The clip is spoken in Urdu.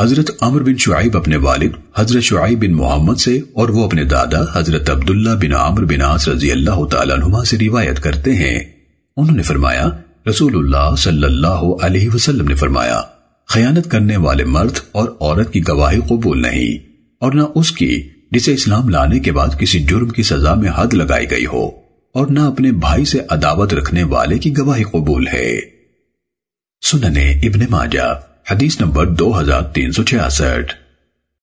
حضرت عمر بن شعیب اپنے والد، حضرت شعیب بن محمد سے اور وہ اپنے دادا، حضرت عبداللہ بن عمر بن عاص رضی اللہ تعالیٰ عنہما سے روایت کرتے ہیں۔ انہوں نے فرمایا، رسول اللہ صلی اللہ علیہ وسلم نے فرمایا، خیانت کرنے والے مرد اور عورت کی گواہی قبول نہیں، اور نہ اس کی جسے اسلام لانے کے بعد کسی جرم کی سزا میں حد لگائی گئی ہو، اور نہ اپنے بھائی سے عداوت رکھنے والے کی گواہی قبول ہے۔ سننے ابن ماجہ۔ حدیث نمبر دو ہزار تین سو چھیاسٹھ